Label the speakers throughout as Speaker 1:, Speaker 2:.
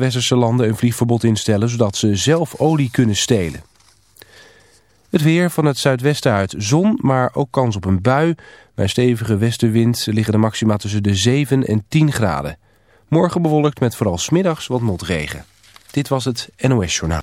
Speaker 1: westerse landen een vliegverbod instellen zodat ze zelf olie kunnen stelen. Het weer van het zuidwesten uit zon, maar ook kans op een bui. Bij stevige westenwind liggen de maxima tussen de 7 en 10 graden. Morgen bewolkt met vooral smiddags wat motregen. Dit was het NOS Journaal.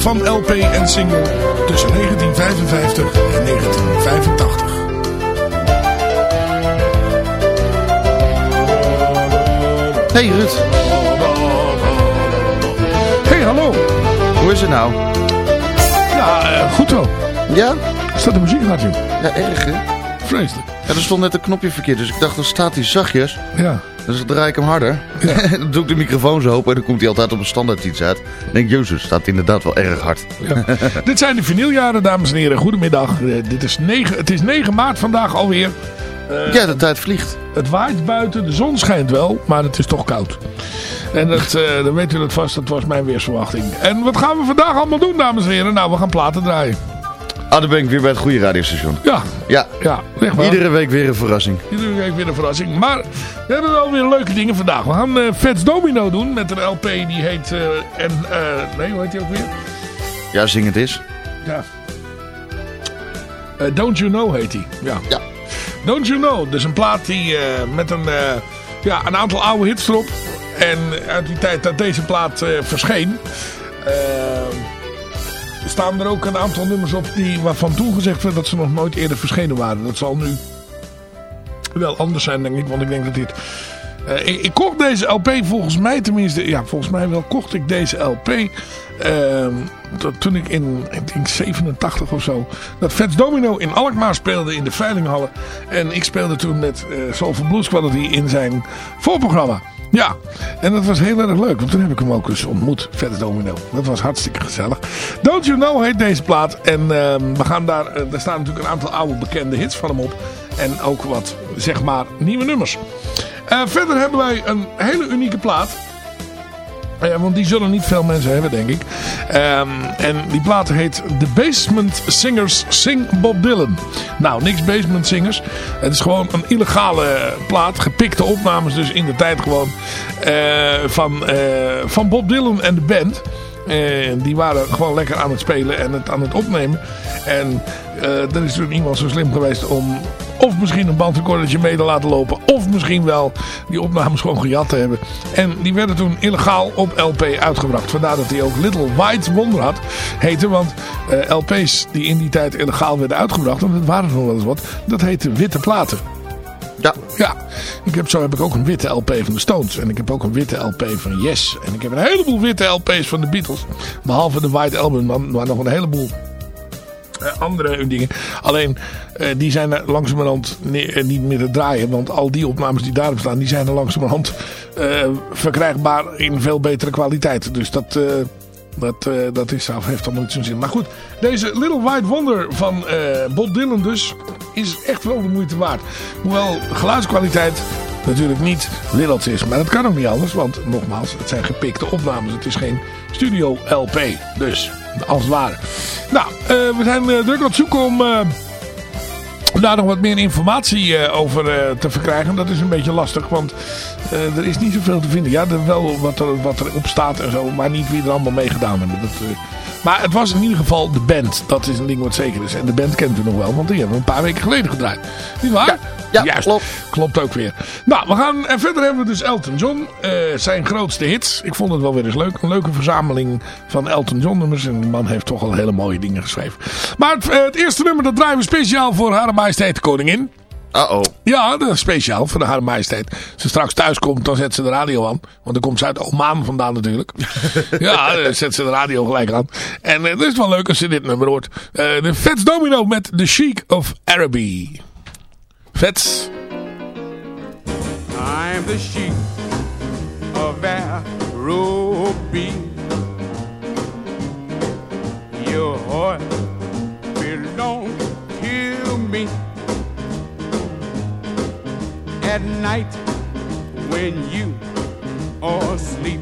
Speaker 2: Van LP en single tussen 1955 en 1985.
Speaker 3: Hey Ruud,
Speaker 2: Hey, hallo.
Speaker 3: hoe is het nou?
Speaker 2: Ja, eh, goed zo.
Speaker 3: Ja?
Speaker 2: Staat de muziek hard in?
Speaker 3: Ja, erg hè?
Speaker 2: Vreselijk.
Speaker 3: Ja, er stond net een knopje verkeerd, dus ik dacht, dan staat hij zachtjes.
Speaker 2: Ja.
Speaker 3: Dus dan draai ik hem harder. dan doe ik de microfoon zo open en dan komt hij altijd op een standaard iets uit. Dan denk ik, jezus, staat inderdaad wel erg hard.
Speaker 2: ja. dit zijn de vinyljaren, dames en heren. Goedemiddag. Eh, dit is 9, het is 9 maart vandaag alweer.
Speaker 3: Ja, de tijd vliegt.
Speaker 2: Het waait buiten, de zon schijnt wel, maar het is toch koud. En dat, eh, dan weet u dat vast, dat was mijn weersverwachting. En wat gaan we vandaag allemaal doen, dames en heren? Nou, we gaan platen draaien.
Speaker 3: Ah, dan ben ik weer bij het goede radiostation.
Speaker 2: Ja,
Speaker 3: Ja,
Speaker 2: ja, echt waar.
Speaker 3: iedere week weer een verrassing.
Speaker 2: Iedere week weer een verrassing. Maar we hebben wel weer leuke dingen vandaag. We gaan Fats Domino doen met een LP die heet... eh, en, eh, nee, hoe heet die ook weer?
Speaker 3: Ja, zing het is.
Speaker 2: Ja. Don't You Know heet die. Ja.
Speaker 3: Ja.
Speaker 2: Don't You Know. Dus een plaat die met een, ja, een aantal oude hits erop. En uit die tijd dat deze plaat verscheen... eh, staan er ook een aantal nummers op die, waarvan toen gezegd werd dat ze nog nooit eerder verschenen waren. Dat zal nu wel anders zijn, denk ik. Want ik denk dat dit... Eh, ik, kocht deze LP volgens mij tenminste... Ja, volgens mij wel kocht ik deze LP... ehm, toen ik in, ik denk 87 of zo... Dat Fats Domino in Alkmaar speelde in de Veilinghallen. En ik speelde toen met eh Soulful Blues Quality in zijn voorprogramma. Ja, en dat was heel erg leuk. Want toen heb ik hem ook eens ontmoet, Fats Domino. Dat was hartstikke gezellig. Don't You Know heet deze plaat. En ehm, we gaan daar... eh, daar staan natuurlijk een aantal oude bekende hits van hem op. En ook wat, zeg maar, nieuwe nummers. Eh, verder hebben wij een hele unieke plaat. Eh, want die zullen niet veel mensen hebben, denk ik. Ehm, en die plaat heet The Basement Singers Sing Bob Dylan. Nou, niks Basement Singers. Het is gewoon een illegale plaat. Gepikte opnames dus in de tijd gewoon. eh, van, eh, van Bob Dylan en de band. Die waren gewoon lekker aan het spelen en het aan het opnemen. En eh, er is toen iemand zo slim geweest om of misschien een bandrecordertje mee te laten lopen. Of misschien wel die opnames gewoon gejat te hebben. En die werden toen illegaal op LP uitgebracht. Vandaar dat hij ook Little White Wonder had heette. Want eh, LP's die in die tijd illegaal werden uitgebracht. En dat waren nog wel eens wat. Dat heette witte platen.
Speaker 3: Ja,
Speaker 2: Ja, ik heb, zo heb ik ook een witte LP van de Stones. En ik heb ook een witte LP van Yes. En ik heb een heleboel witte LP's van de Beatles. Behalve de White Album, maar, nog een heleboel andere dingen. Alleen, eh, die zijn er langzamerhand eh, niet meer te draaien. Want al die opnames die daarop staan, die zijn er langzamerhand eh, verkrijgbaar in veel betere kwaliteit. Dus dat... eh, dat, eh, dat is, heeft allemaal niet zo'n zin. Maar goed, deze Little White Wonder van eh, Bob Dylan dus is echt wel de moeite waard. Hoewel geluidskwaliteit natuurlijk niet wereld's is. Maar dat kan ook niet anders, want nogmaals, het zijn gepikte opnames. Het is geen studio LP, dus als het ware. Nou, eh, we zijn eh, druk aan het zoeken om... eh, om daar nog wat meer informatie over te verkrijgen. Dat is een beetje lastig, want er is niet zoveel te vinden. Ja, er wel wat er, wat er op staat en zo, maar niet wie er allemaal mee gedaan hebben. Dat, maar het was in ieder geval de band. Dat is een ding wat zeker is. En de band kent u nog wel, want die hebben we een paar weken geleden gedraaid. Niet waar?
Speaker 3: ja,
Speaker 2: Juist.
Speaker 3: klopt.
Speaker 2: Klopt ook weer. Nou, we gaan, en verder hebben we dus Elton John. eh, zijn grootste hits. Ik vond het wel weer eens leuk. Een leuke verzameling van Elton John nummers. En die man heeft toch al hele mooie dingen geschreven. Maar het, eh, het eerste nummer dat draaien we speciaal voor Hare Majesteit de Koningin.
Speaker 3: Uh-oh.
Speaker 2: Ja, dat is speciaal voor de Hare Majesteit. Als ze straks thuis komt, dan zet ze de radio aan. Want dan komt ze uit Oman vandaan natuurlijk. ja, dan zet ze de radio gelijk aan. En eh, het is wel leuk als je dit nummer hoort. Eh, de Vets Domino met The Chic of Araby. Vets.
Speaker 4: I'm the sheep of Araby. Your heart belongs to me. At night when you are asleep,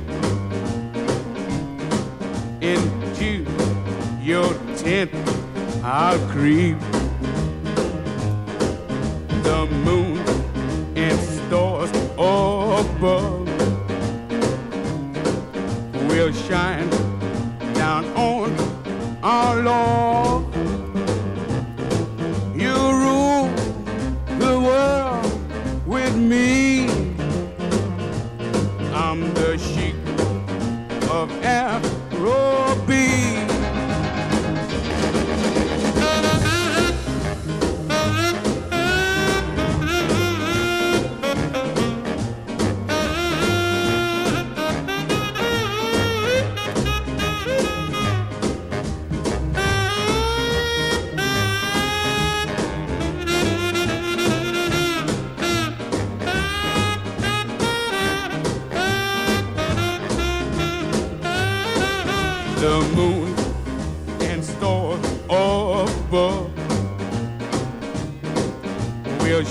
Speaker 4: into your tent I'll creep. The moon and stars above will shine down on our Lord. Me.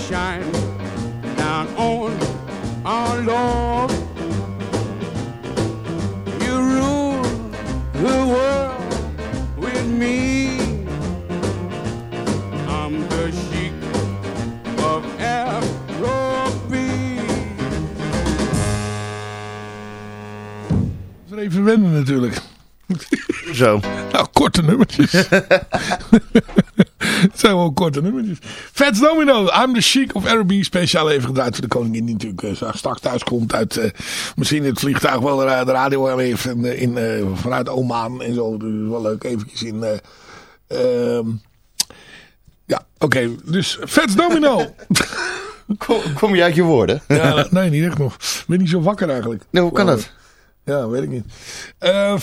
Speaker 4: Shine down on our Lord. You rule the world with me. I'm the sheik of Araby.
Speaker 2: Even wennen natuurlijk.
Speaker 3: Zo.
Speaker 2: Nou, korte nummertjes. Zijn wel korte nummertjes. Fats Domino, I'm the Chic of Araby. Speciaal even gedraaid voor de koningin die natuurlijk eh, straks thuis komt uit... eh, misschien het vliegtuig wel de, de radio aan heeft. En, eh, in, eh, vanuit Oman en zo. Dus wel leuk eventjes in... eh, ehm, ja, oké. Dus Fats Domino.
Speaker 3: Kom, kom je uit je woorden?
Speaker 2: ja, nee, niet echt nog. Ik ben niet zo wakker eigenlijk.
Speaker 3: Nee, hoe kan dat?
Speaker 2: Ja, weet ik niet.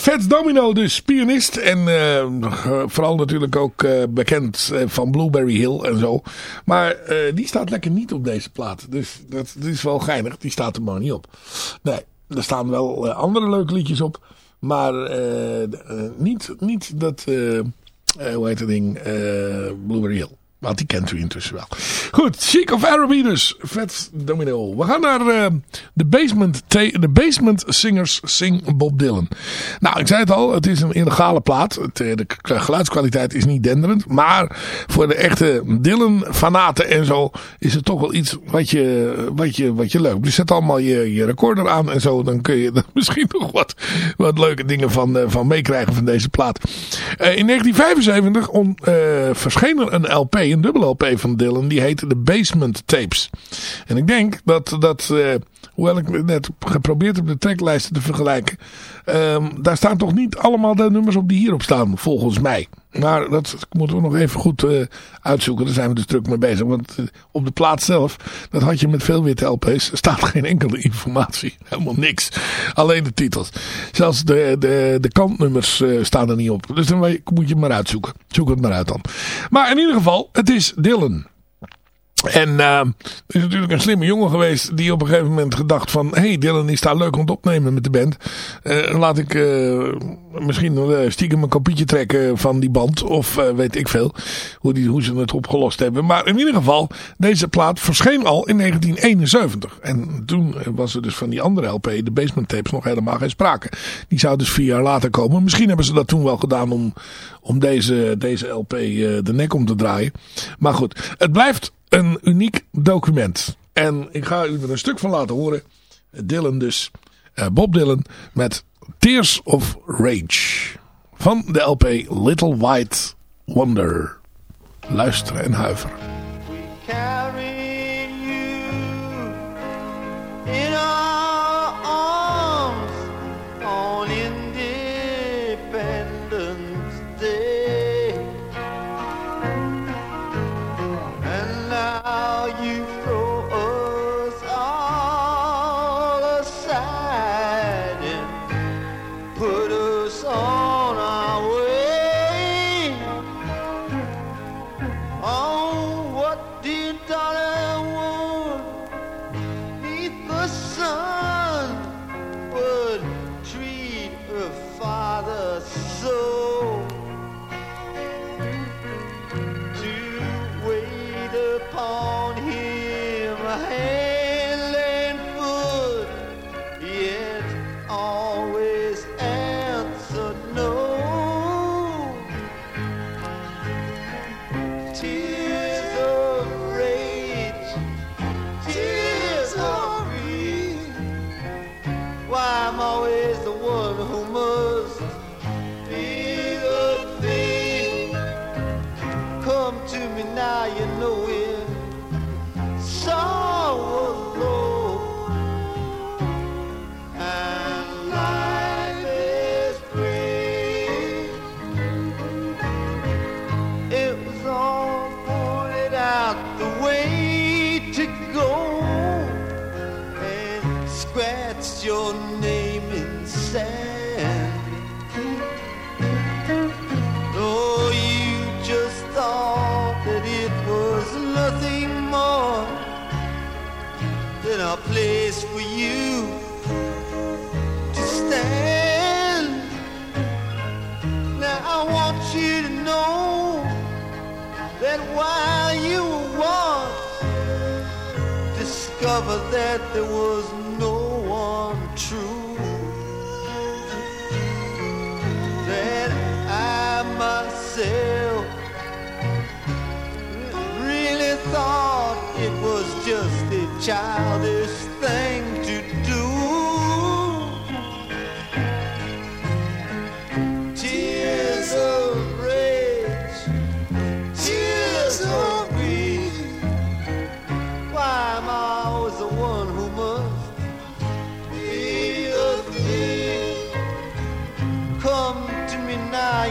Speaker 2: Fats Domino dus, pianist. En eh, vooral natuurlijk ook eh, bekend van Blueberry Hill en zo. Maar die staat lekker niet op deze plaat. Dus dat, is wel geinig. Die staat er maar niet op. Nee, er staan wel andere leuke liedjes op. Maar niet, niet dat, hoe heet dat ding, Blueberry Hill. Die kent u intussen wel. Goed, Chic of Araby dus. Vet domino. We gaan naar eh, de basement, de basement Singers Sing Bob Dylan. Nou, ik zei het al. Het is een illegale plaat. Het, eh, de geluidskwaliteit is niet denderend. Maar voor de echte Dylan-fanaten en zo... is het toch wel iets wat je, wat je, wat je leuk... Dus zet allemaal je, je recorder aan en zo. Dan kun je er misschien nog wat, wat leuke dingen van, eh, van meekrijgen van deze plaat. In 1975 on, verscheen er een LP, een dubbel LP van Dylan. Die heette The Basement Tapes. En ik denk dat, dat eh, hoewel ik net geprobeerd heb de tracklijsten te vergelijken. ehm, daar staan toch niet allemaal de nummers op die hierop staan, volgens mij. Maar dat moeten we nog even goed eh, uitzoeken. Daar zijn we dus druk mee bezig. Want eh, op de plaat zelf, dat had je met veel witte LP's, staat geen enkele informatie. Helemaal niks. Alleen de titels. Zelfs de, de, de kantnummers eh, staan er niet op. Dus dan moet je het maar uitzoeken. Zoek het maar uit dan. Maar in ieder geval, het is Dylan.
Speaker 5: En uh, is natuurlijk een slimme jongen geweest die op een gegeven moment gedacht van... Hé, hey, Dylan is daar leuk om te opnemen met de band. Uh, laat ik uh, misschien uh, stiekem een kopietje trekken van die band. Of weet ik veel hoe, die, hoe ze het opgelost hebben. Maar in ieder geval, deze plaat verscheen al in 1971. En toen was er dus van die andere LP, de Basement Tapes, nog helemaal geen sprake. Die zou dus vier jaar later komen. Misschien hebben ze dat toen wel gedaan om, om deze, deze LP de nek om te draaien. Maar goed, het blijft een uniek document. En ik ga u er een stuk van laten horen. Dylan dus. Uh, Bob Dylan met Tears of Rage. Van de LP Little White Wonder. Luisteren en huiveren.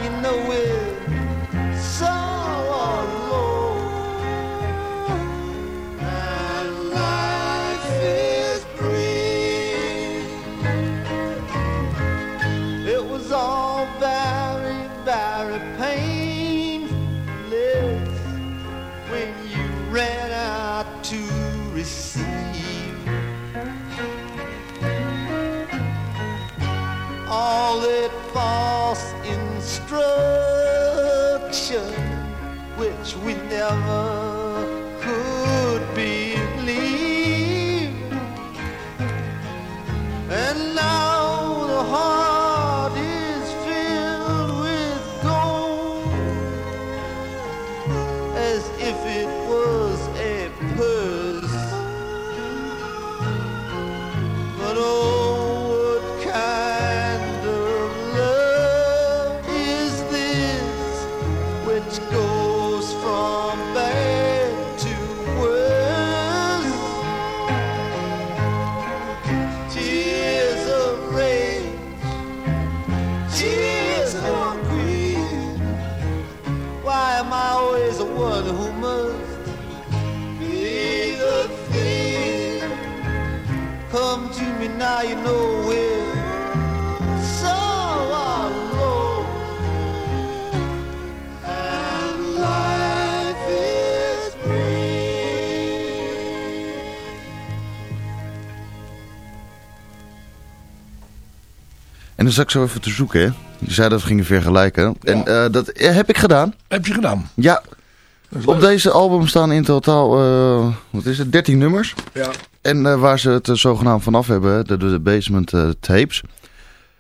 Speaker 6: You know it.
Speaker 3: Zat ik zo even te zoeken, hè. Je zei dat we gingen vergelijken. En eh, dat eh, heb ik gedaan.
Speaker 2: Heb je gedaan?
Speaker 3: Ja, op deze album staan in totaal, eh, wat is het, 13 nummers.
Speaker 2: Ja.
Speaker 3: En waar ze het zogenaamd vanaf hebben, de, de basement tapes.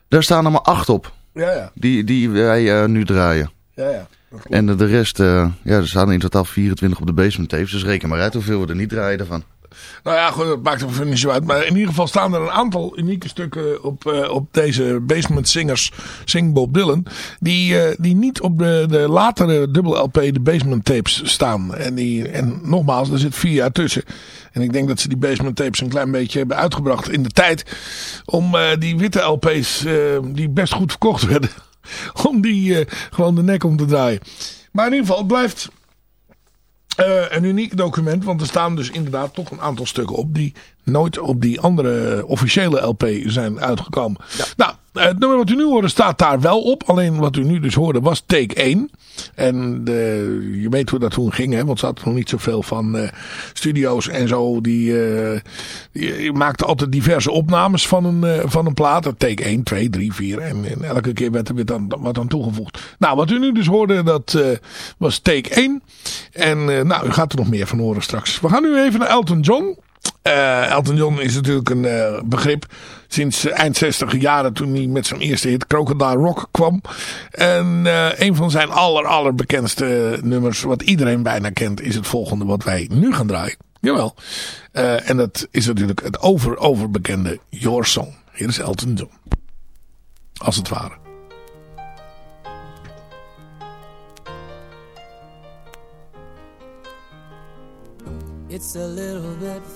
Speaker 3: Daar staan er maar acht op,
Speaker 2: Ja, ja.
Speaker 3: die, die wij nu draaien.
Speaker 2: Ja, ja.
Speaker 3: En de, de rest, ja, er staan in totaal 24 op de basement tapes. Dus reken maar uit hoeveel we er niet draaien daarvan.
Speaker 2: Nou ja, goed, dat maakt er niet zo uit. Maar in ieder geval staan er een aantal unieke stukken op, eh, op deze Basement Singers Sing Bob Dylan. Die, eh, die niet op de, de latere dubbel LP, de Basement Tapes, staan. En, die, en nogmaals, er zit vier jaar tussen. En ik denk dat ze die Basement Tapes een klein beetje hebben uitgebracht in de tijd. Om eh, die witte LP's, die best goed verkocht werden. Om die gewoon de nek om te draaien. Maar in ieder geval, het blijft eh, een uniek document, want er staan dus inderdaad toch een aantal stukken op die nooit op die andere officiële LP zijn uitgekomen. Nou, het nummer wat u nu hoorde staat daar wel op. Alleen wat u nu dus hoorde was take 1. En de, je weet hoe dat toen ging, hè? want ze hadden nog niet zoveel van eh, studio's en zo. Die, eh die maakten altijd diverse opnames van een, eh, van een plaat. Take 1, 2, 3, 4 en, en elke keer werd er weer dan, wat aan toegevoegd. Nou, wat u nu dus hoorde, dat eh, was take 1. En eh, nou, u gaat er nog meer van horen straks. We gaan nu even naar Elton John. Eh, Elton John is natuurlijk een eh, begrip sinds eind 60 jaren toen hij met zijn eerste hit Crocodile Rock kwam. En eh, een van zijn aller allerbekendste nummers, wat iedereen bijna kent, is het volgende wat wij nu gaan draaien. Jawel. En dat is natuurlijk het over overbekende Your Song. Hier is Elton John. Als het ware.
Speaker 7: It's a little bit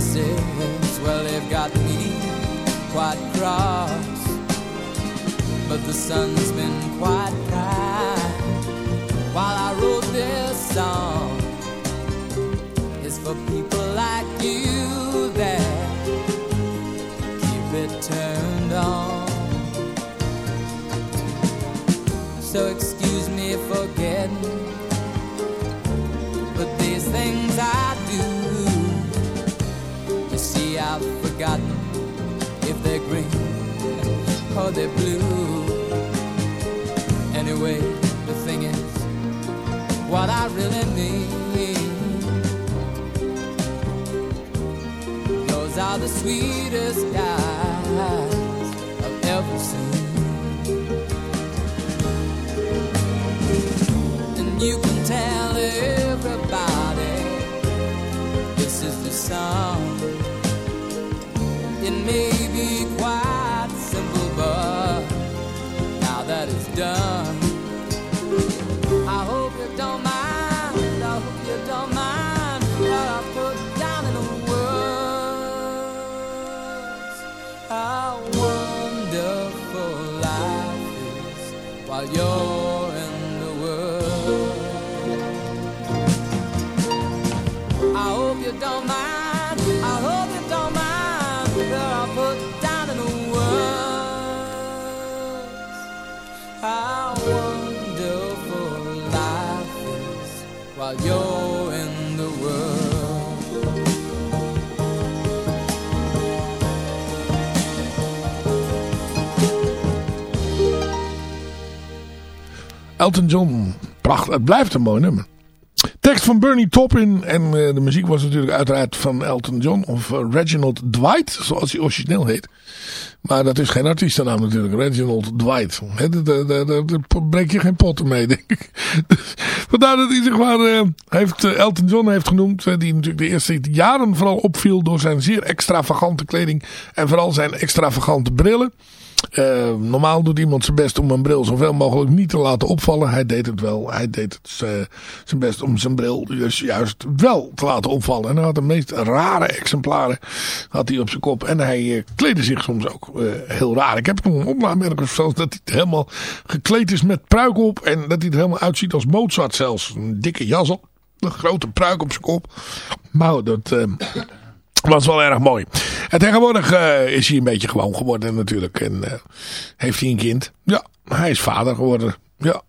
Speaker 7: the well, they've got me quite cross. But the sun's been quite kind while I wrote this song. It's for people like you that keep it turned on. So forgotten if they're green or they're blue. Anyway, the thing is, what I really mean. Those are the sweetest guys I've ever seen. And you can tell everybody this is the song. It may be quite simple, but now that it's done,
Speaker 2: Elton John. Prachtig. Het blijft een mooi nummer. Tekst van Bernie Taupin. En eh, de muziek was natuurlijk uiteraard van Elton John. Of eh, Reginald Dwight. Zoals hij origineel heet. Maar dat is geen artiestennaam natuurlijk. Reginald Dwight. He, Daar daar- breek je geen potten mee denk ik. Dus Vandaar dat hij zich maar eh, heeft, Elton John heeft genoemd. die natuurlijk de eerste jaren vooral opviel door zijn zeer extravagante kleding. En vooral zijn extravagante brillen. Eh, normaal doet iemand zijn best om een bril zoveel mogelijk niet te laten opvallen. Hij deed het wel. Hij deed het, eh, zijn best om zijn bril dus juist wel te laten opvallen. En hij had de meest rare exemplaren had hij op zijn kop. En hij eh, kleedde zich soms ook eh, heel raar. Ik heb nog een opname ergens zelfs dat hij helemaal gekleed is met pruik op. En dat hij er helemaal uitziet als Mozart zelfs. Een dikke jas op. Een grote pruik op zijn kop. Maar dat... was wel erg mooi. En tegenwoordig eh, is hij een beetje gewoon geworden natuurlijk. En eh, heeft hij een kind. Ja, hij is vader geworden. Ja.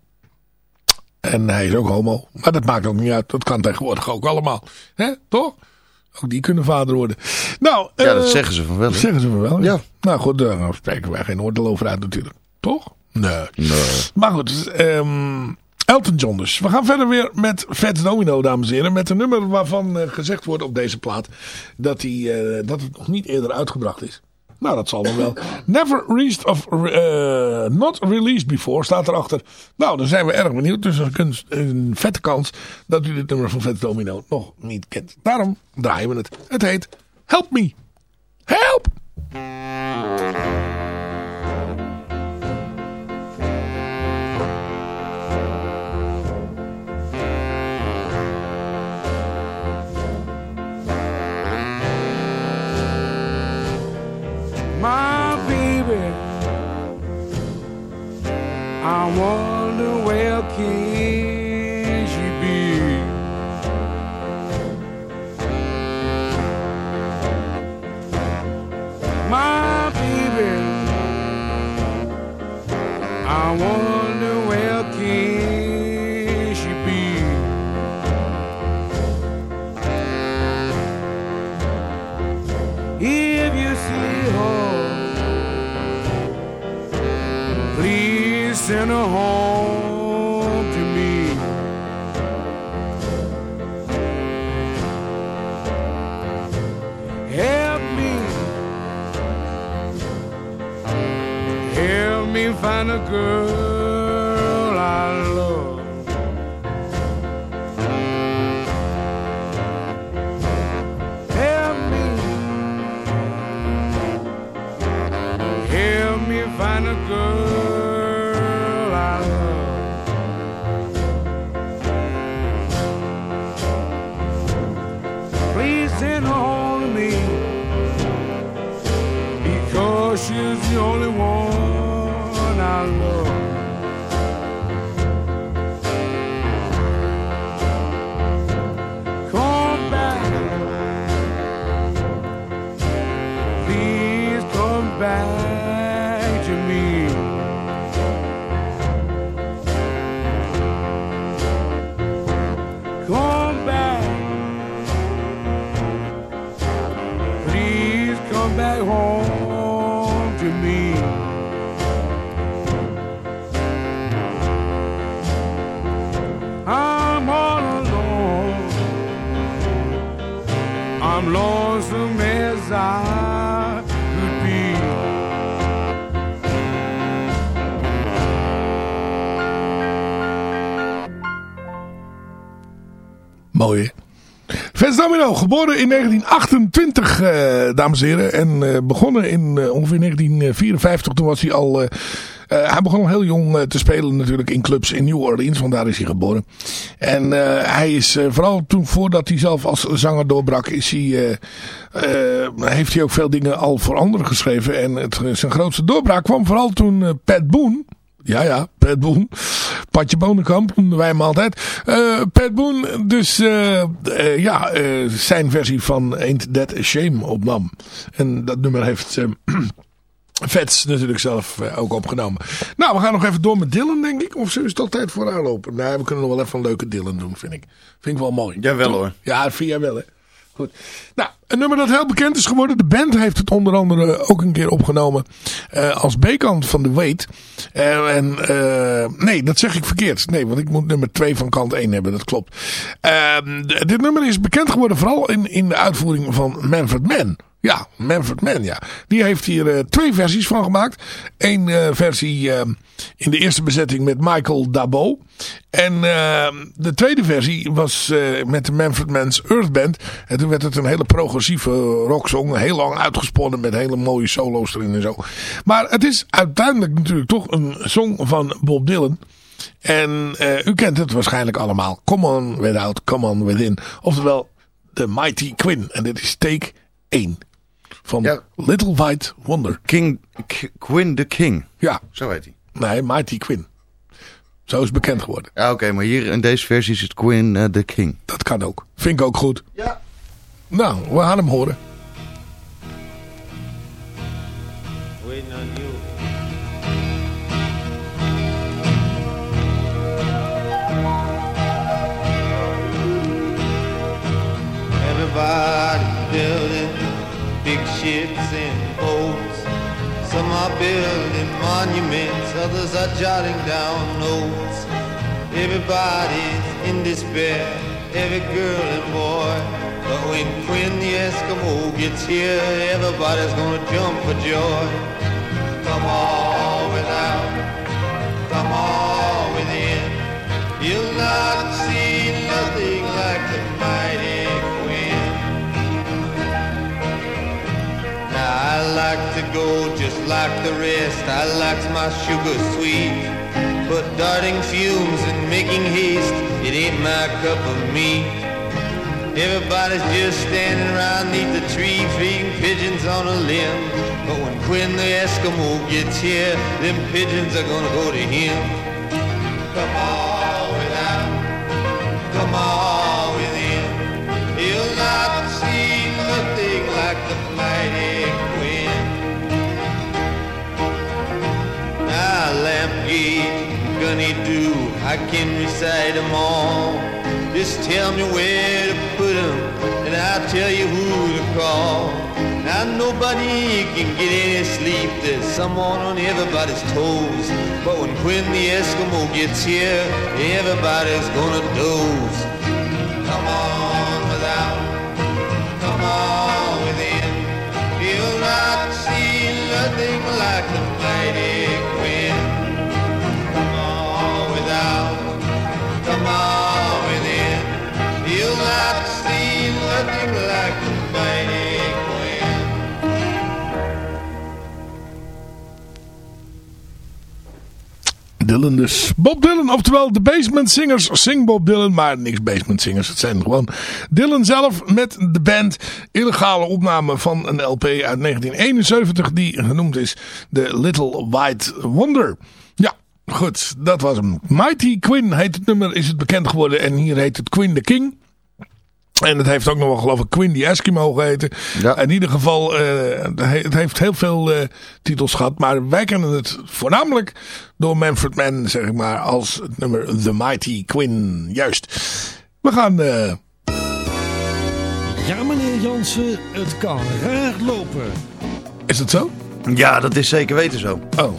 Speaker 2: En hij is ook homo. Maar dat maakt ook niet uit. Dat kan tegenwoordig ook allemaal. hè, toch? Ook die kunnen vader worden. Nou,
Speaker 3: Ja, dat
Speaker 2: eh,
Speaker 3: zeggen ze van wel. hè?
Speaker 2: Zeggen ze van wel. Ja.
Speaker 3: Ja.
Speaker 2: Nou goed, daar spreken wij geen oordeel over uit natuurlijk. Toch? Nee. Maar goed, ehm, Elton John dus. We gaan verder weer met Fats Domino, dames en heren. Met een nummer waarvan eh, gezegd wordt op deze plaat dat, die, eh, dat het nog niet eerder uitgebracht is. Nou, dat zal dan wel. Never released of eh, not released before staat erachter. Nou, dan zijn we erg benieuwd. Dus er is een vette kans dat u dit nummer van Fats Domino nog niet kent. Daarom draaien we het. Het heet Help Me. Help!
Speaker 4: I wonder where can she be? My baby, I wonder home to me. Help me, help me find a girl
Speaker 2: Mooi? Fats Domino, geboren in 1928, eh, dames en heren. En eh, begonnen in eh, ongeveer 1954. Toen was hij al... eh, hij begon al heel jong eh, te spelen natuurlijk in clubs in New Orleans. Want daar is hij geboren. En eh, hij is vooral toen voordat hij zelf als zanger doorbrak... Is hij, heeft hij ook veel dingen al voor anderen geschreven. En het, zijn grootste doorbraak kwam vooral toen Pat Boone... Ja, ja, Pat Boone. Patje Bonenkamp noemden wij hem altijd. Pat Boone dus ja, zijn versie van Ain't That a Shame opnam. En dat nummer heeft... Vets natuurlijk zelf eh, ook opgenomen. Nou, we gaan nog even door met Dylan, denk ik. Of is het altijd voor aanlopen? Nee, we kunnen nog wel even een leuke Dylan doen, vind ik. Vind ik wel mooi.
Speaker 3: Jawel hoor.
Speaker 2: Ja, vind jij wel, hè? Goed. Nou, een nummer dat heel bekend is geworden. De band heeft het onder andere ook een keer opgenomen eh, als B-kant van de Wait. Eh, en eh, nee, dat zeg ik verkeerd. Nee, want ik moet nummer 2 van kant 1 hebben. Dat klopt. Ehm, dit nummer is bekend geworden vooral in, in de uitvoering van Manfred Mann. Ja, Manfred Mann, ja. Die heeft hier twee versies van gemaakt. Eén versie eh, in de eerste bezetting met Michael Dabo. En eh, de tweede versie was eh, met de Manfred Mann's Earth Band. En toen werd het een hele progressieve rocksong. Heel lang uitgesponnen met hele mooie solo's erin en zo. Maar het is uiteindelijk natuurlijk toch een song van Bob Dylan. En eh, u kent het waarschijnlijk allemaal. Come on without, come on within. Oftewel, The Mighty Quinn. En dit is take 1 van
Speaker 3: Ja.
Speaker 2: Little White Wonder.
Speaker 3: King, Quinn the King.
Speaker 2: Ja,
Speaker 3: Zo heet hij.
Speaker 2: nee, Mighty Quinn. Zo is bekend geworden.
Speaker 3: Ja, oké, maar hier in deze versie is het Quinn eh, the King.
Speaker 2: Dat kan ook. Vind ik ook goed.
Speaker 3: Ja.
Speaker 2: Nou, we gaan hem horen.
Speaker 8: Building monuments, others are jotting down notes. Everybody's in despair, every girl and boy. But when Quinn the Eskimo gets here, everybody's gonna jump for joy. Come on without, come on within. You'll not see I like to go just like the rest. I like my sugar sweet. But darting fumes and making haste, it ain't my cup of meat. Everybody's just standing around neath the tree feeding pigeons on a limb. But when Quinn the Eskimo gets here, them pigeons are gonna go to him. Come on without, come on gunny do, I can recite them all. Just tell me where to put them, and I'll tell you who to call. Now nobody can get any sleep, there's someone on everybody's toes. But when Quinn the Eskimo gets here, everybody's gonna doze. Come on
Speaker 2: Dus. Bob Dylan, oftewel de Basement Singers. Sing Bob Dylan, maar niks Basement Singers. Het zijn gewoon Dylan zelf met de band. Illegale opname van een LP uit 1971 die genoemd is The Little White Wonder. Ja, goed, dat was hem. Mighty Quinn heet het nummer, is het bekend geworden. En hier heet het Quinn the King. En het heeft ook nog wel geloof ik Quinn the Eskimo geheten.
Speaker 3: Ja.
Speaker 2: In ieder geval, eh, het heeft heel veel eh, titels gehad. Maar wij kennen het voornamelijk door Manfred Mann, zeg ik maar, als het nummer The Mighty Quinn. Juist. We gaan... eh,
Speaker 9: Ja, meneer Jansen, het kan raar lopen.
Speaker 2: is het zo?
Speaker 3: Ja, dat is zeker weten zo.
Speaker 2: Oh.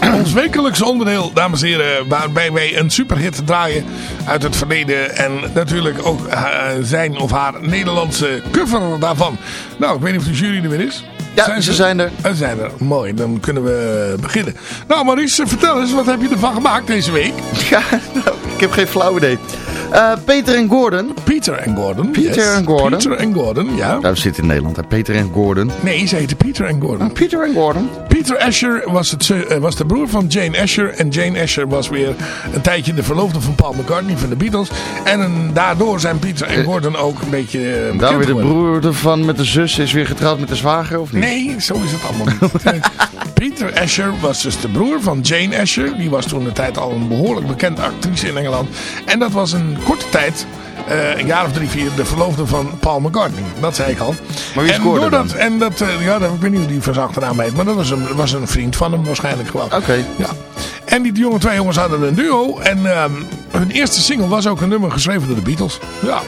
Speaker 2: Ons wekelijkse onderdeel, dames en heren, waarbij wij een superhit draaien uit het verleden. En natuurlijk ook eh, zijn of haar Nederlandse cover daarvan. Nou, ik weet niet of de jury er weer is.
Speaker 3: Ja, ze zijn er.
Speaker 2: Ze zijn er. Mooi, dan kunnen we beginnen. Nou Maurice, vertel eens, wat heb je ervan gemaakt deze week?
Speaker 3: Ja, nou, ik heb geen flauw idee. Eh, Peter en Gordon.
Speaker 2: Peter en Gordon.
Speaker 3: Peter
Speaker 2: yes.
Speaker 3: en Gordon.
Speaker 2: Peter en Gordon, ja.
Speaker 3: Nou, we zitten in Nederland. Hè. Peter en Gordon.
Speaker 2: Nee, ze heten Peter en Gordon.
Speaker 3: Peter en Gordon.
Speaker 2: Peter Asher was, het, eh, was de broer van Jane Asher. En Jane Asher was weer een tijdje de verloofde van Paul McCartney van de Beatles. En een- daardoor zijn Peter en Gordon ook een beetje eh, bekend
Speaker 3: Daar weer de broer ervan met de zus is weer getrouwd met de zwager, of niet?
Speaker 2: Nee, zo is het allemaal niet. Peter Asher was dus de broer van Jane Asher. Die was toen de tijd al een behoorlijk bekende actrice in Engeland. En dat was een korte tijd, eh, een jaar of drie, vier, de verloofde van Paul McCartney. Dat zei ik al.
Speaker 3: Maar wie
Speaker 2: en
Speaker 3: scoorde
Speaker 2: doordat,
Speaker 3: dan?
Speaker 2: En dat, eh, ja, dat, ik weet niet hoe die van zijn achternaam heet. Maar dat was een, was een vriend van hem waarschijnlijk gewoon.
Speaker 3: Oké.
Speaker 2: Ja. En die jonge twee jongens hadden een duo. En ehm, hun eerste single was ook een nummer geschreven door de Beatles. Ja,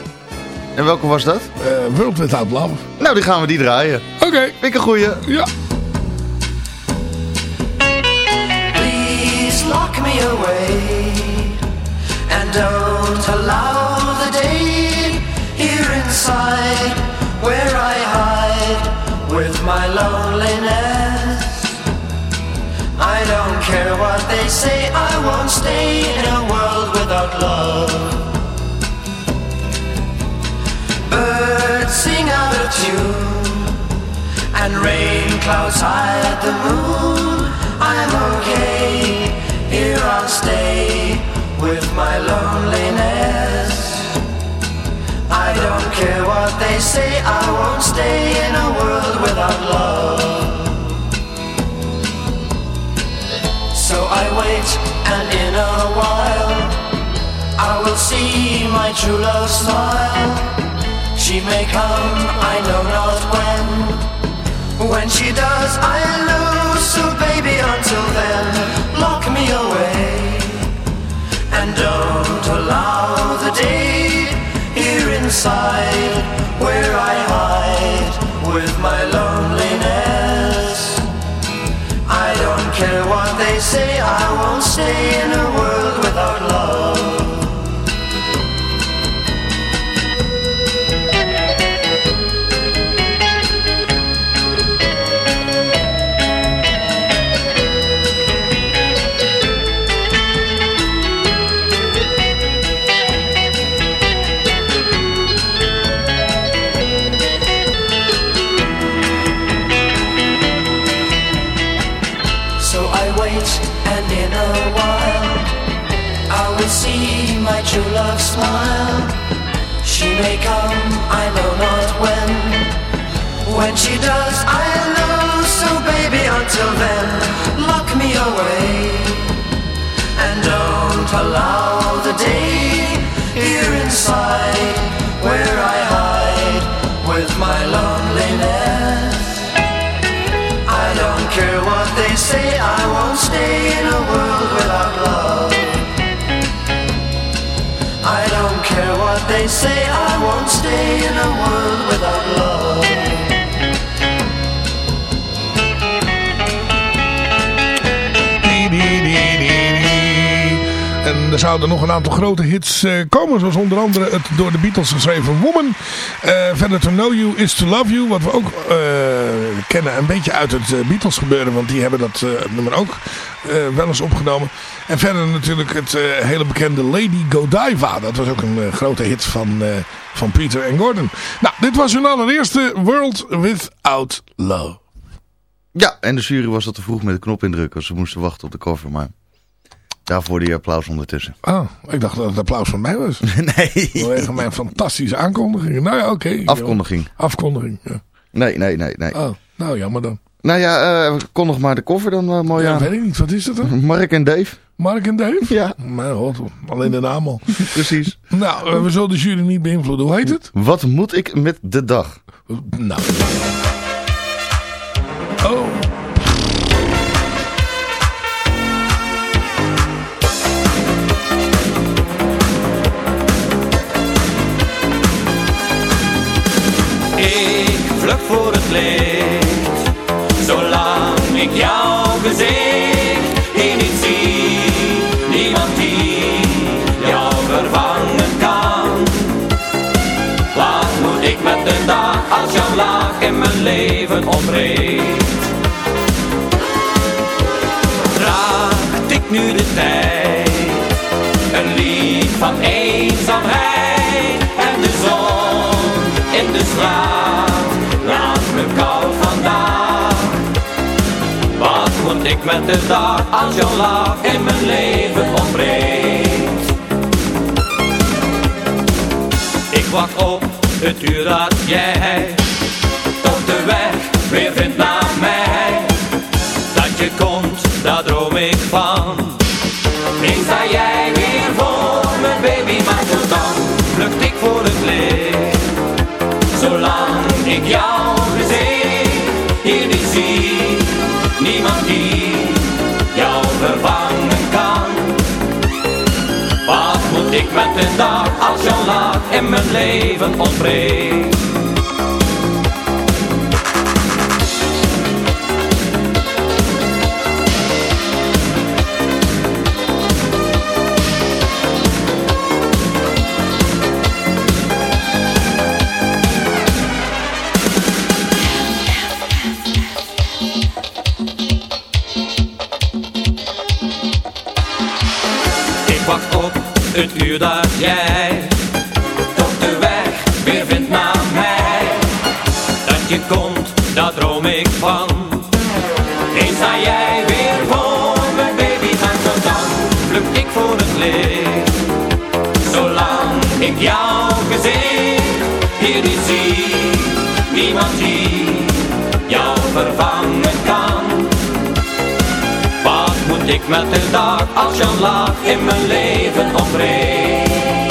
Speaker 3: En welke was dat?
Speaker 2: eh, World Without Love.
Speaker 3: Nou, die gaan we die draaien.
Speaker 2: Oké.
Speaker 3: Vind ik een goeie.
Speaker 2: Ja.
Speaker 10: Please lock me away and don't allow the day here inside where I hide with my loneliness. I don't care what they say, I won't stay in a world without love. Birds sing out of tune and rain clouds hide the moon. I'm okay, here I'll stay with my loneliness. I don't care what they say, I won't stay in a world without love. So I wait, and in a while, I will see my true love smile. She may come, I know not when. When she does, I'll lose. So baby, until then, lock me away. And don't allow the day here inside where I hide with my loneliness. I don't care what they say, I won't stay in a world
Speaker 2: hits eh, komen. Zoals onder andere het door de Beatles geschreven Woman. Eh, verder To Know You Is To Love You. Wat we ook eh, kennen een beetje uit het Beatles gebeuren. Want die hebben dat nummer ook wel eens opgenomen. En verder natuurlijk het hele bekende Lady Godiva. Dat was ook een grote hit van, van Peter en Gordon. Nou, dit was hun allereerste World Without Love.
Speaker 3: Ja, en de jury was dat te vroeg met de knop indrukken. Ze moesten wachten op de cover, maar daarvoor die applaus ondertussen.
Speaker 2: Ah, ik dacht dat het applaus van mij was.
Speaker 3: nee.
Speaker 2: Vanwege mijn fantastische aankondiging. Nou ja, oké.
Speaker 3: Afkondiging.
Speaker 2: Afkondiging, ja.
Speaker 3: Nee, nee, nee, nee.
Speaker 2: Oh, nou jammer dan.
Speaker 3: Nou ja, eh kon nog maar de koffer dan eh, mooi
Speaker 2: Ja,
Speaker 3: aan.
Speaker 2: weet ik niet. Wat is dat dan?
Speaker 3: Mark en Dave.
Speaker 2: Mark en Dave?
Speaker 3: Ja.
Speaker 2: Mijn god, alleen de naam al.
Speaker 3: Precies.
Speaker 2: Nou, eh, we zullen de jury niet beïnvloeden. Hoe heet het?
Speaker 3: Wat moet ik met de dag?
Speaker 2: Nou. Oh.
Speaker 11: Leven ontbreekt? Draagt ik nu de tijd, een lied van eenzaamheid en de zon in de straat laat me koud vandaag. Wat met de dag als jouw lach in mijn leven ontbreekt? Ik wacht op het uur dat jij met de dag als jouw lach in mijn leven ontbreekt? Het uur dat jij toch de weg weer vindt naar mij. Dat je komt, daar droom ik van. Eens sta jij weer voor me, baby, en tot dan vlucht ik voor het licht. Zolang ik jouw gezicht hier niet zie, niemand die jou vervangen kan. Ik met de dag als jouw lach in mijn leven ontbreekt?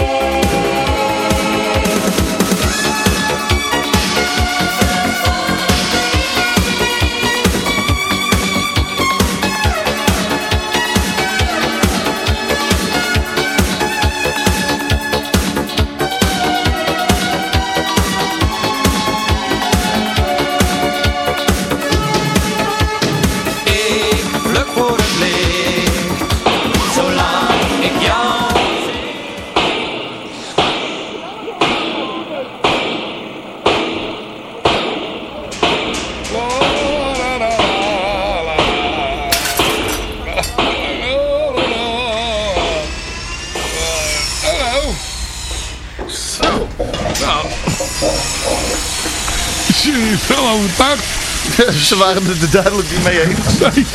Speaker 3: Ze waren het er duidelijk niet mee eens.
Speaker 2: Nee.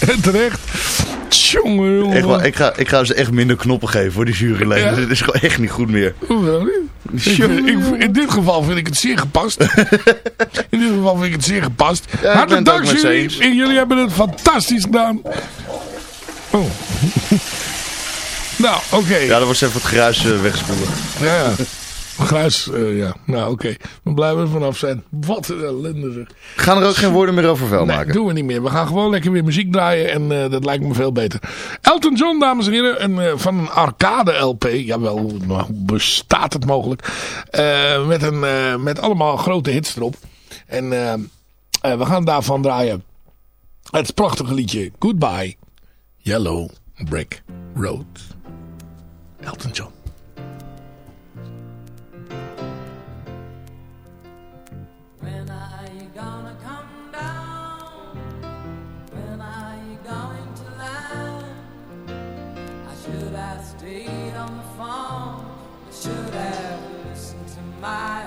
Speaker 2: En terecht. Jongen, jongen.
Speaker 3: Echt ik, ga, ik ga ze echt minder knoppen geven voor die juryleden.
Speaker 2: Ja.
Speaker 3: Dit is gewoon echt niet goed meer.
Speaker 2: Hoezo niet? Ik, ik- in dit geval vind ik het zeer gepast. In dit geval vind ik het zeer gepast. Hartelijk
Speaker 3: het
Speaker 2: dank
Speaker 3: ze
Speaker 2: jullie. En jullie hebben het fantastisch gedaan. Oh. nou, oké.
Speaker 3: Ja, dat was even het geruis uh, wegspoelen.
Speaker 2: Ja, ja. Gruis, eh, ja. Nou, oké. Blijven we er vanaf zijn. Wat een ellende.
Speaker 3: Gaan er ook geen woorden meer over vuil
Speaker 2: Nee,
Speaker 3: maken?
Speaker 2: doen we niet meer. We gaan gewoon lekker weer muziek draaien en eh, dat lijkt me veel beter. Elton John, dames en heren, een, eh, van een arcade LP. Jawel, nou, hoe bestaat het mogelijk? Met, een, met allemaal grote hits erop. En we gaan daarvan draaien het prachtige liedje Goodbye Yellow Brick Road. Elton John.
Speaker 7: Should have stayed on the phone. I should have listened to my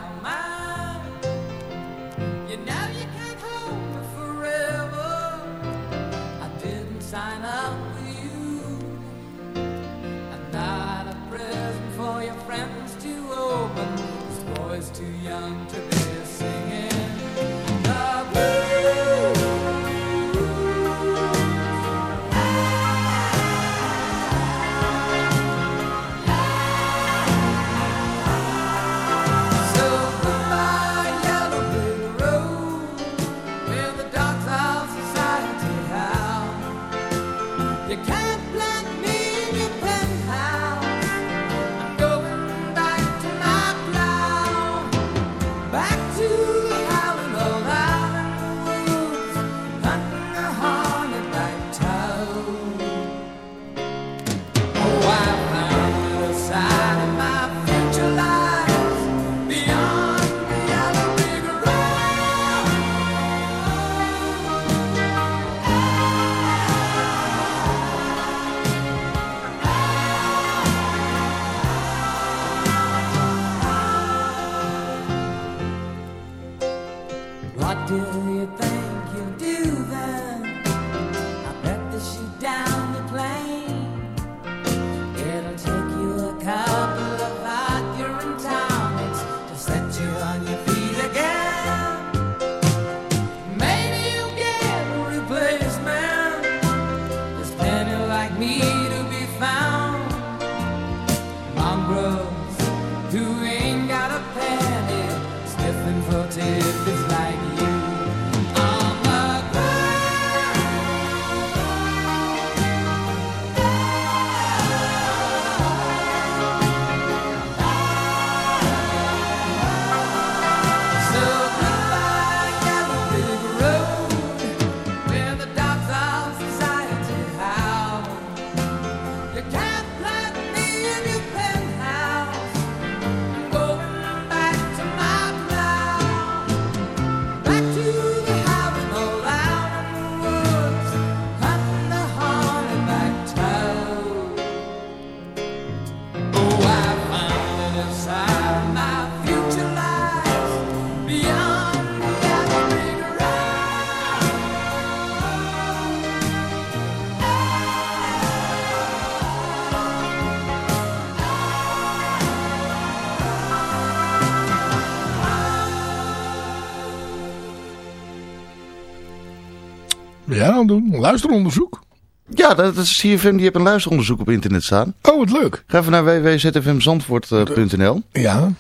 Speaker 2: Doen. Luisteronderzoek.
Speaker 3: Ja, dat is CFM. Die heeft een luisteronderzoek op internet staan.
Speaker 2: Oh, wat leuk.
Speaker 3: Ga even naar www.zfmzandvoort.nl
Speaker 2: Ja.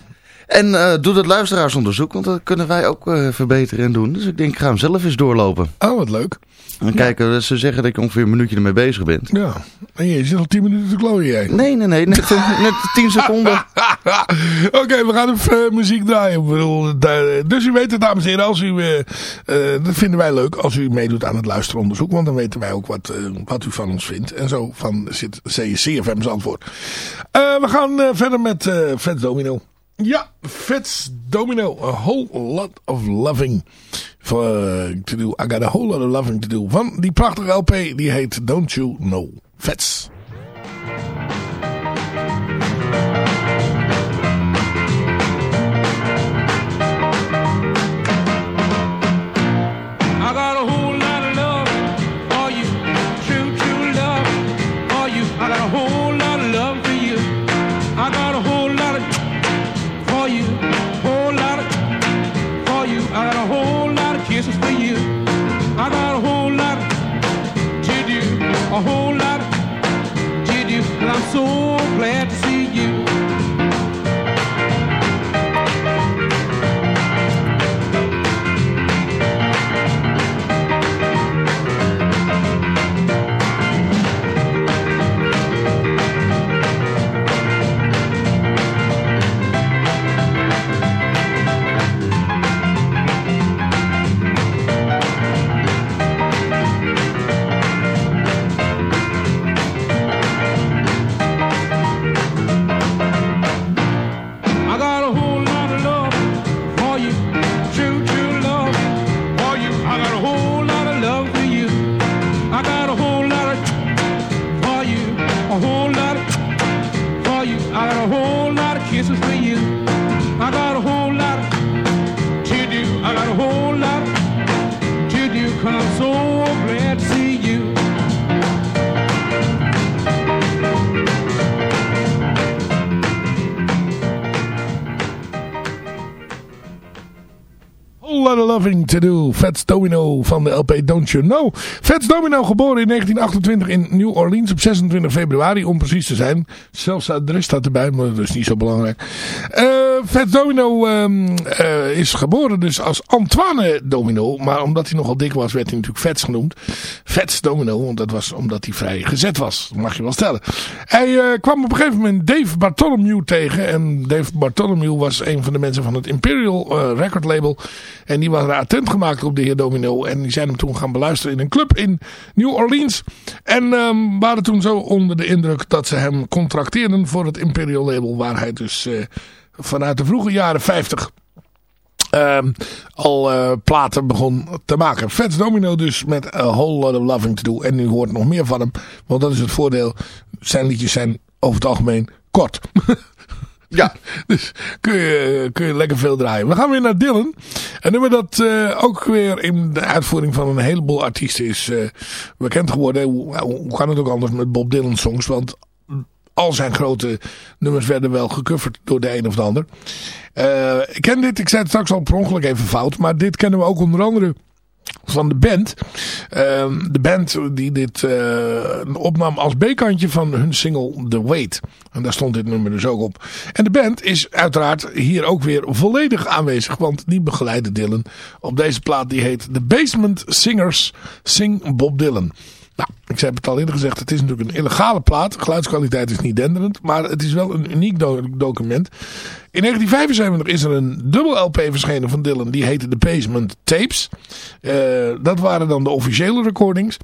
Speaker 3: En eh, doe dat luisteraarsonderzoek, want dat kunnen wij ook eh, verbeteren en doen. Dus ik denk, ik ga hem zelf eens doorlopen.
Speaker 2: Oh, wat leuk.
Speaker 3: En kijken, ze zeggen dat ik ongeveer een minuutje ermee bezig ben.
Speaker 2: Ja. En je zit al 10 minuten te klooien, jij.
Speaker 3: Nee, nee, nee, net, eh, net 10 seconden.
Speaker 2: Oké, we gaan even muziek draaien. Ik bedoel, da- dus u weet het, dames en heren, als u, dat vinden wij leuk als u meedoet aan het luisteronderzoek. Want dan weten wij ook wat, wat u van ons vindt. En zo van zit CFM's antwoord. We gaan verder met Vets Domino. Ja, Vets Domino. A whole lot of loving eh, to do. I got a whole lot of loving to do. Van die prachtige LP, die heet Don't You Know. Vets.
Speaker 4: Glad to do.
Speaker 2: Fats Domino van de LP Don't You Know. Fats Domino geboren in 1928 in New Orleans op 26 februari om precies te zijn. Zelfs adres staat erbij, maar dat is niet zo belangrijk. Eh Fats Domino ehm, eh, is geboren dus als Antoine Domino. Maar omdat hij nogal dik was werd hij natuurlijk Fats genoemd. Fats Domino, want dat was omdat hij vrij gezet was. Mag je wel stellen. Hij eh, kwam op een gegeven moment Dave Bartholomew tegen. En Dave Bartholomew was een van de mensen van het Imperial eh, record label. En die waren attent gemaakt op de heer Domino. En die zijn hem toen gaan beluisteren in een club in New Orleans. En ehm, waren toen zo onder de indruk dat ze hem contracteerden voor het Imperial label. Waar hij dus vanuit de vroege jaren 50 ehm, al eh, platen begon te maken. Fats Domino dus met A Whole Lot of Loving to Do. En nu hoort nog meer van hem. Want dat is het voordeel. Zijn liedjes zijn over het algemeen kort.
Speaker 3: Ja.
Speaker 2: Dus kun je, kun je lekker veel draaien. We gaan weer naar Dylan. Een nummer dat eh, ook weer in de uitvoering van een heleboel artiesten is eh, bekend geworden. Hoe, hoe kan het ook anders met Bob Dylan songs? Want al zijn grote nummers werden wel gecoverd door de een of de ander. Eh, ik ken dit, ik zei het straks al per ongeluk even fout. Maar dit kennen we ook onder andere van de band. Ehm, de band die dit eh, opnam als B-kantje van hun single The Wait. En daar stond dit nummer dus ook op. En de band is uiteraard hier ook weer volledig aanwezig. Want die begeleiden Dylan op deze plaat die heet The Basement Singers Sing Bob Dylan. Nou, ik heb het al eerder gezegd, het is natuurlijk een illegale plaat. De geluidskwaliteit is niet denderend, maar het is wel een uniek do- document. In 1975 is er een dubbel LP verschenen van Dylan, die heette The Basement Tapes. Eh, dat waren dan de officiële recordings.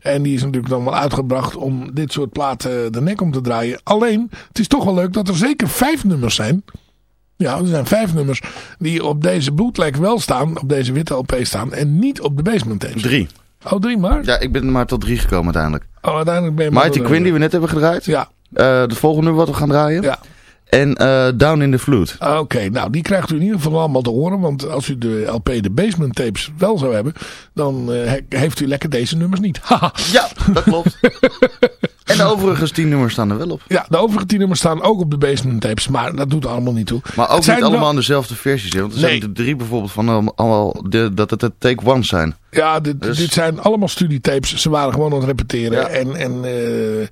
Speaker 2: En die is natuurlijk dan wel uitgebracht om dit soort platen de nek om te draaien. Alleen, het is toch wel leuk dat er zeker vijf nummers zijn. Ja, er zijn vijf nummers die op deze bootleg wel staan, op deze witte LP staan en niet op de Basement Tapes.
Speaker 3: Drie.
Speaker 2: Oh, drie maar?
Speaker 3: Ja, ik ben maar tot drie gekomen uiteindelijk.
Speaker 2: Oh, uiteindelijk ben je maar
Speaker 3: Mighty Quinn die we net hebben gedraaid.
Speaker 2: Ja.
Speaker 3: Eh de volgende nummer wat we gaan draaien.
Speaker 2: Ja.
Speaker 3: En eh, Down in the Flute.
Speaker 2: Ah, Oké, nou die krijgt u in ieder geval allemaal te horen. Want als u de LP, de Basement Tapes, wel zou hebben... dan eh, he- heeft u lekker deze nummers niet.
Speaker 3: Ja, dat klopt. en de overigens tien nummers staan er wel op.
Speaker 2: ja, de overige tien nummers staan ook op de Basement Tapes. Maar dat doet allemaal niet toe.
Speaker 3: Maar ook
Speaker 2: zijn
Speaker 3: niet allemaal
Speaker 2: wel-
Speaker 3: dezelfde versies. Hè? Want er
Speaker 2: Nee.
Speaker 3: zijn er drie bijvoorbeeld van allemaal- allemaal de, dat het de take one zijn.
Speaker 2: Ja, dit,
Speaker 3: Dus-
Speaker 2: dit zijn allemaal studietapes. Ze waren gewoon aan het repeteren.
Speaker 3: Ja.
Speaker 2: En, en, eh,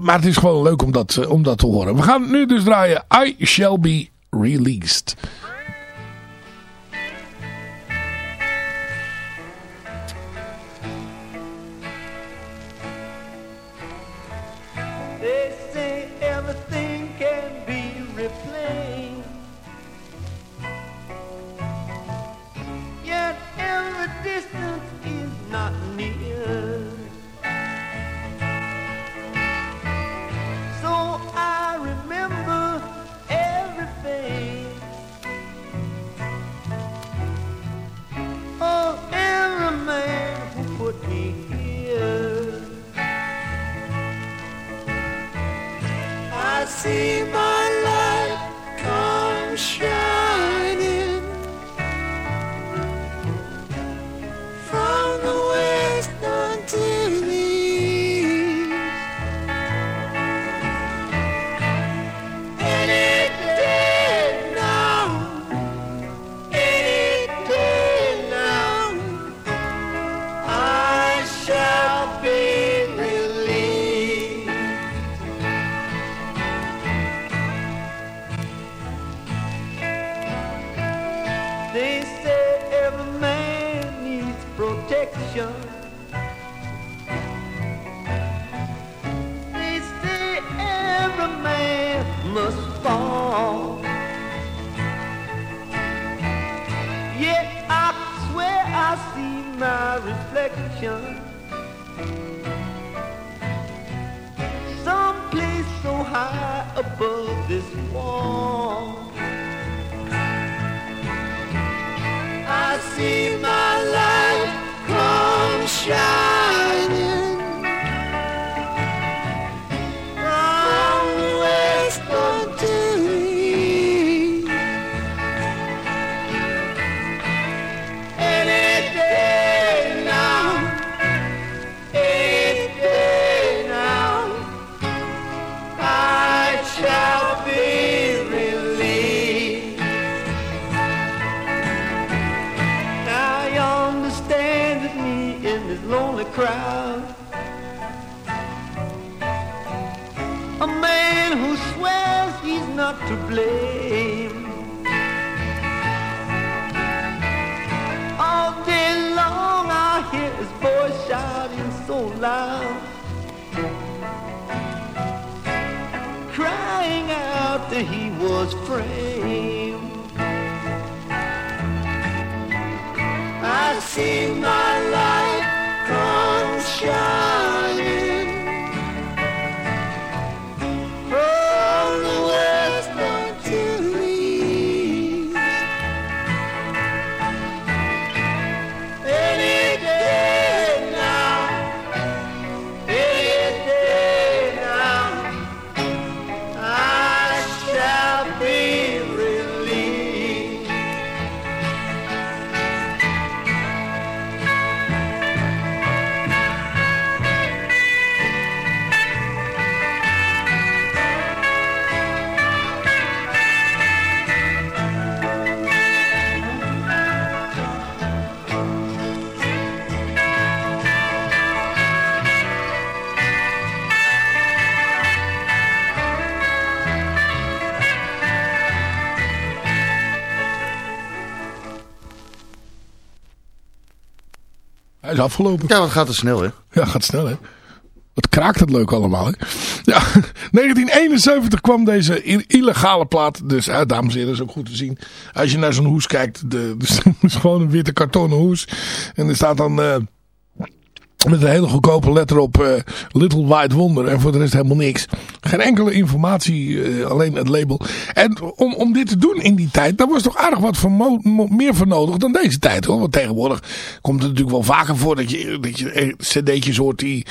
Speaker 2: maar het is gewoon leuk om dat, eh, om dat te horen. We gaan nu dus draaien I Shall Be Released.
Speaker 6: A man who swears he's not to blame. All day long I hear his voice shouting so loud. Crying out that he was framed. I see my
Speaker 2: is afgelopen.
Speaker 3: Ja, dat gaat te snel, hè?
Speaker 2: Ja, gaat snel, hè? Wat kraakt het leuk allemaal, hè? Ja, 1971 kwam deze illegale plaat dus uit, dames en heren, dat is ook goed te zien. Als je naar zo'n hoes kijkt, de, dus, is gewoon een witte kartonnen hoes. En er staat dan eh, met een hele goedkope letter op eh, Little White Wonder. En voor de rest helemaal niks. Geen enkele informatie, eh, alleen het label. En om, om dit te doen in die tijd, daar was toch aardig wat meer voor nodig dan deze tijd. Hoor. Want tegenwoordig komt het natuurlijk wel vaker voor dat je, dat je eh, cd'tjes hoort die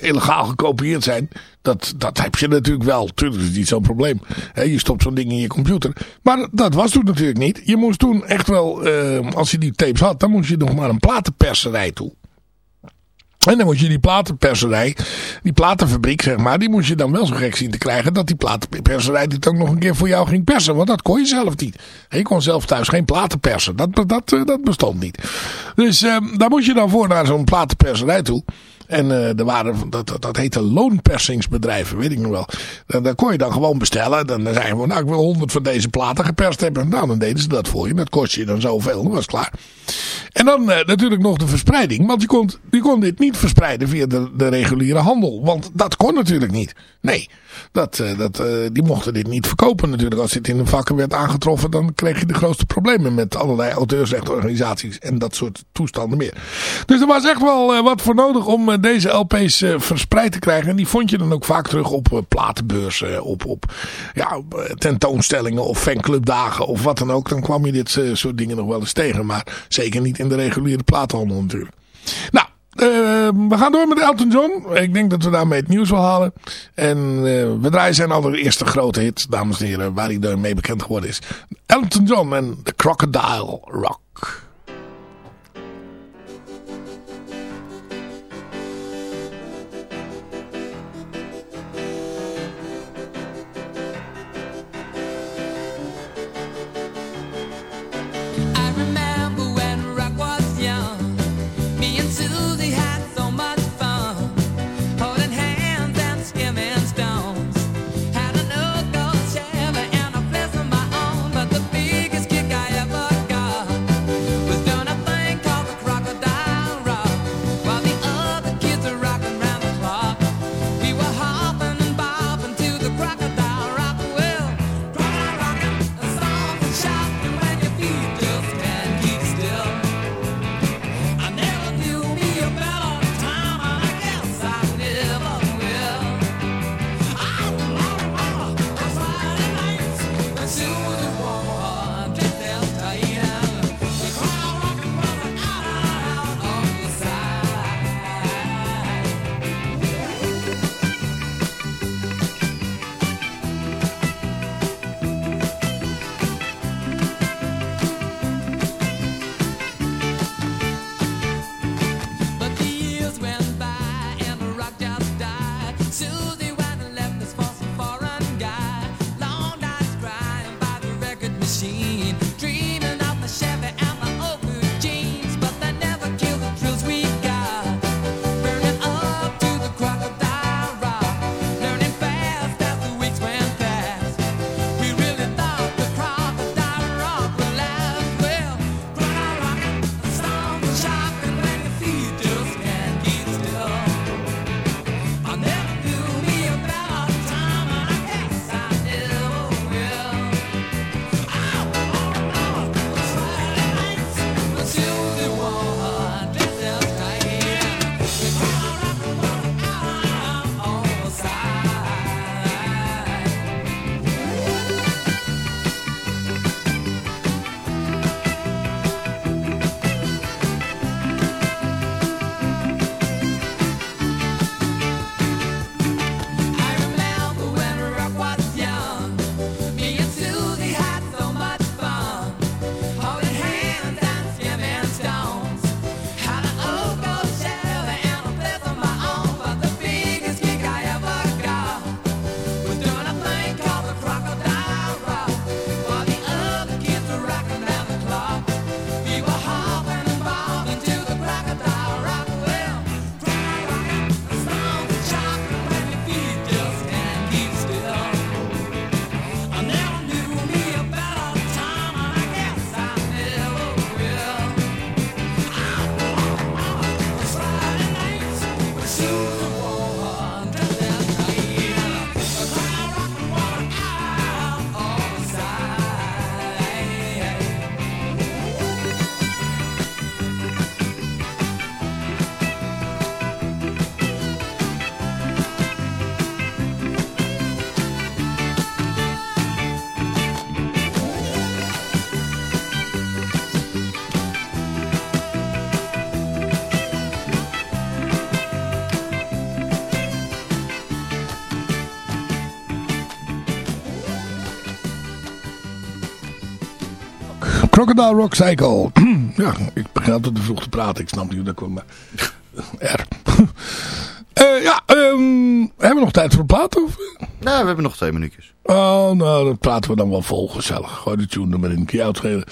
Speaker 2: illegaal gekopieerd zijn. Dat, dat heb je natuurlijk wel. Tuurlijk is het niet zo'n probleem. Je stopt zo'n ding in je computer. Maar dat was toen natuurlijk niet. Je moest toen echt wel, als je die tapes had, dan moest je nog maar een platenperserij toe. En dan moet je die platenperserij, die platenfabriek zeg maar, die moest je dan wel zo gek zien te krijgen dat die platenperserij dit ook nog een keer voor jou ging persen. Want dat kon je zelf niet. Je kon zelf thuis geen platen persen. Dat, dat, eh, dat bestond niet. Dus eh, daar moest je dan voor naar zo'n platenperserij toe. En eh, er waren, dat, dat, dat heette loonpersingsbedrijven, weet ik nog wel. Dan, kon je dan gewoon bestellen. Dan, zei je van, nou ik wil honderd van deze platen geperst hebben. Nou, dan deden ze dat voor je. Dat kost je dan zoveel. Dan was klaar. En dan eh, natuurlijk nog de verspreiding. Want je kon, je kon dit niet verspreiden via de, de reguliere handel. Want dat kon natuurlijk niet. Nee, dat, eh, dat, die mochten dit niet verkopen natuurlijk. Als dit in de vakken werd aangetroffen, dan kreeg je de grootste problemen met allerlei auteursrechtenorganisaties en dat soort toestanden meer. Dus er was echt wel wat voor nodig om eh, deze LP's eh, verspreid te krijgen. En die vond je dan ook vaak terug op eh, platenbeurzen, op, op ja, tentoonstellingen of fanclubdagen of wat dan ook. Dan kwam je dit soort dingen nog wel eens tegen. Maar zeker niet in de reguliere platenhandel natuurlijk. Nou, we gaan door met Elton John. Ik denk dat we daarmee het nieuws wel halen. En eh, we draaien zijn allereerste grote hit, dames en heren, waar hij daarmee bekend geworden is. Elton John en The Crocodile Rock. Crocodile Rock Cycle. ja, ik begin altijd te vroeg te praten. Ik snap niet hoe dat komt. Maar... R. Eh, ja, ehm, hebben we nog tijd voor? Of?
Speaker 3: Nou, we hebben nog twee minuutjes.
Speaker 2: Oh, nou, dat praten we dan wel vol gezellig. Gooi de tune er maar in, kun je uitschelen.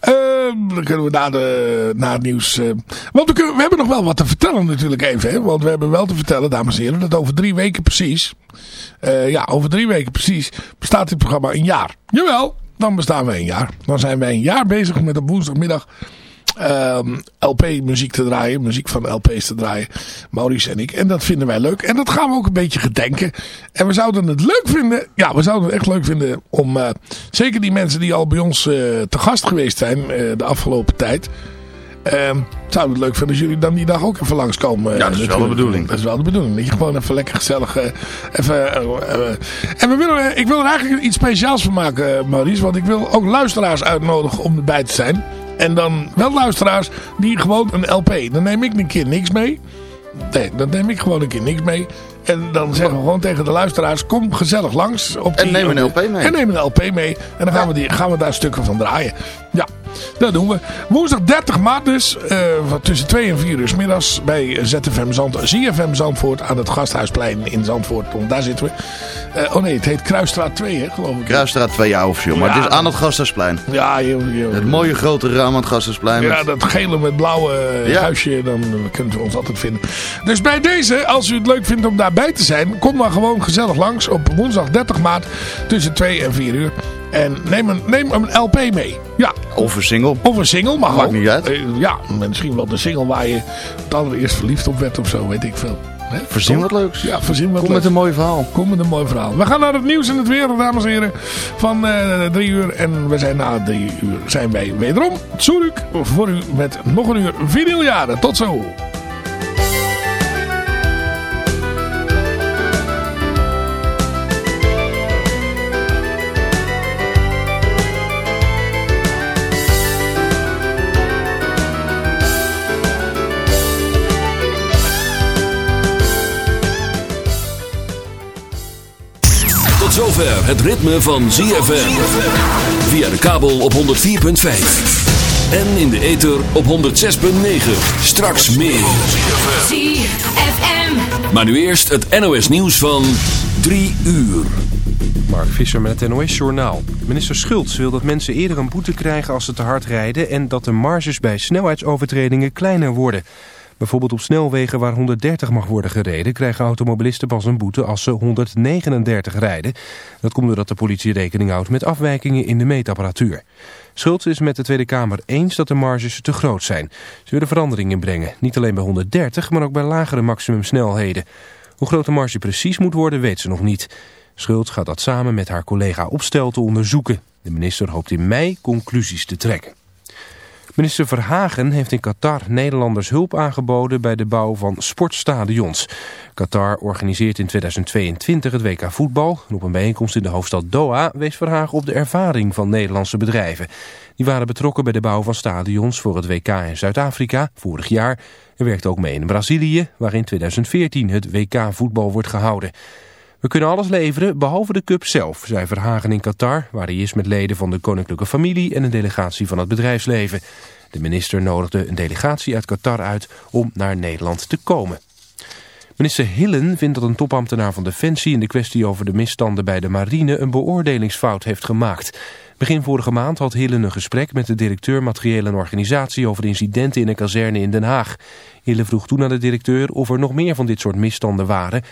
Speaker 2: Ehm, dan kunnen we na, de, na het nieuws... eh, want we, kunnen, we hebben nog wel wat te vertellen natuurlijk even. Hè? Want we hebben wel te vertellen, dames en heren, dat over drie weken precies... eh, ja, over drie weken precies bestaat dit programma een jaar. Jawel, dan bestaan we een jaar. Dan zijn wij een jaar bezig met op woensdagmiddag... ehm, LP-muziek te draaien. Muziek van LP's te draaien. Maurice en ik. En dat vinden wij leuk. En dat gaan we ook een beetje gedenken. En we zouden het leuk vinden. Ja, we zouden het echt leuk vinden om... eh, zeker die mensen die al bij ons eh, te gast geweest zijn eh, de afgelopen tijd. Ehm, zouden het leuk vinden als jullie dan die dag ook even langskomen. eh,
Speaker 3: Ja, dat is wel de bedoeling.
Speaker 2: Dat is wel de bedoeling. Dat je gewoon even lekker gezellig... eh, even, eh, en we willen, ik wil er eigenlijk iets speciaals van maken, Maurice. Want ik wil ook luisteraars uitnodigen om erbij te zijn. En dan wel luisteraars die gewoon een LP. Dan neem ik een keer niks mee. Nee, dan neem ik gewoon een keer niks mee. En dan zeggen we gewoon tegen de luisteraars, kom gezellig langs. Op
Speaker 3: En
Speaker 2: die-
Speaker 3: neem een LP mee.
Speaker 2: En neem een LP mee. En dan gaan, we, die, gaan we daar stukken van draaien. Ja, dat doen we. Woensdag 30 maart dus. van tussen 2 en 4 uur middags. Bij ZFM Zand, ZFM Zandvoort aan het Gasthuisplein in Zandvoort. Want daar zitten we. Eh, oh nee, het heet Kruisstraat 2 hè, geloof ik.
Speaker 3: Kruisstraat 2 jaar officieel, maar
Speaker 2: Ja,
Speaker 3: het is aan het Gasthuisplein.
Speaker 2: Ja, joh, joh.
Speaker 3: Het mooie grote raam aan het Gasthuisplein.
Speaker 2: Ja, dat gele met blauwe eh,
Speaker 3: Ja.
Speaker 2: huisje, dan kunt u ons altijd vinden. Dus bij deze, als u het leuk vindt om daarbij te zijn, kom dan gewoon gezellig langs op woensdag 30 maart tussen 2 en 4 uur. En neem een, neem een LP mee. Ja,
Speaker 3: Of een single.
Speaker 2: of een single, mag
Speaker 3: Maakt
Speaker 2: ook.
Speaker 3: niet uit.
Speaker 2: Eh, ja, misschien wel de single waar je het allereerst verliefd op werd of zo, weet ik veel. Hè?
Speaker 3: Verzin wat leuks.
Speaker 2: Ja, verzin wat
Speaker 3: Kom
Speaker 2: leuks.
Speaker 3: met een mooi verhaal.
Speaker 2: Kom met een mooi verhaal. We gaan naar het nieuws en het weer, dames en heren. Van eh, drie uur. En we zijn na drie uur zijn wij wederom. Tsuruk voor u met nog een uur vinyljaren. Tot zo.
Speaker 12: Zover het ritme van ZFM. Via de kabel op 104.5. En in de ether op 106.9. Straks meer.
Speaker 13: ZFM.
Speaker 12: Maar nu eerst het NOS nieuws van 3 uur.
Speaker 1: Mark Visser met het NOS Journaal. Minister Schultz wil dat mensen eerder een boete krijgen als ze te hard rijden... en dat de marges bij snelheidsovertredingen kleiner worden. Bijvoorbeeld op snelwegen waar 130 mag worden gereden... krijgen automobilisten pas een boete als ze 139 rijden. Dat komt doordat de politie rekening houdt met afwijkingen in de meetapparatuur. Schultz is met de Tweede Kamer eens dat de marges te groot zijn. Ze willen verandering inbrengen, niet alleen bij 130... maar ook bij lagere maximumsnelheden. Hoe groot de marge precies moet worden, weet ze nog niet... Schultz gaat dat samen met haar collega Opstelten onderzoeken. De minister hoopt in mei conclusies te trekken. Minister Verhagen heeft in Qatar Nederlanders hulp aangeboden bij de bouw van sportstadions. Qatar organiseert in 2022 het WK voetbal. En op een bijeenkomst in de hoofdstad Doha wees Verhagen op de ervaring van Nederlandse bedrijven. Die waren betrokken bij de bouw van stadions voor het WK in Zuid-Afrika vorig jaar. En werkte ook mee in Brazilië, waar in 2014 het WK voetbal wordt gehouden. We kunnen alles leveren, behalve de cup zelf, zei Verhagen in Qatar... waar hij is met leden van de koninklijke familie en een delegatie van het bedrijfsleven. De minister nodigde een delegatie uit Qatar uit om naar Nederland te komen. Minister Hillen vindt dat een topambtenaar van Defensie in de kwestie over de misstanden bij de marine een beoordelingsfout heeft gemaakt. Begin vorige maand had Hillen een gesprek met de directeur materieel en organisatie over incidenten in een kazerne in Den Haag. Hillen vroeg toen aan de directeur of er nog meer van dit soort misstanden waren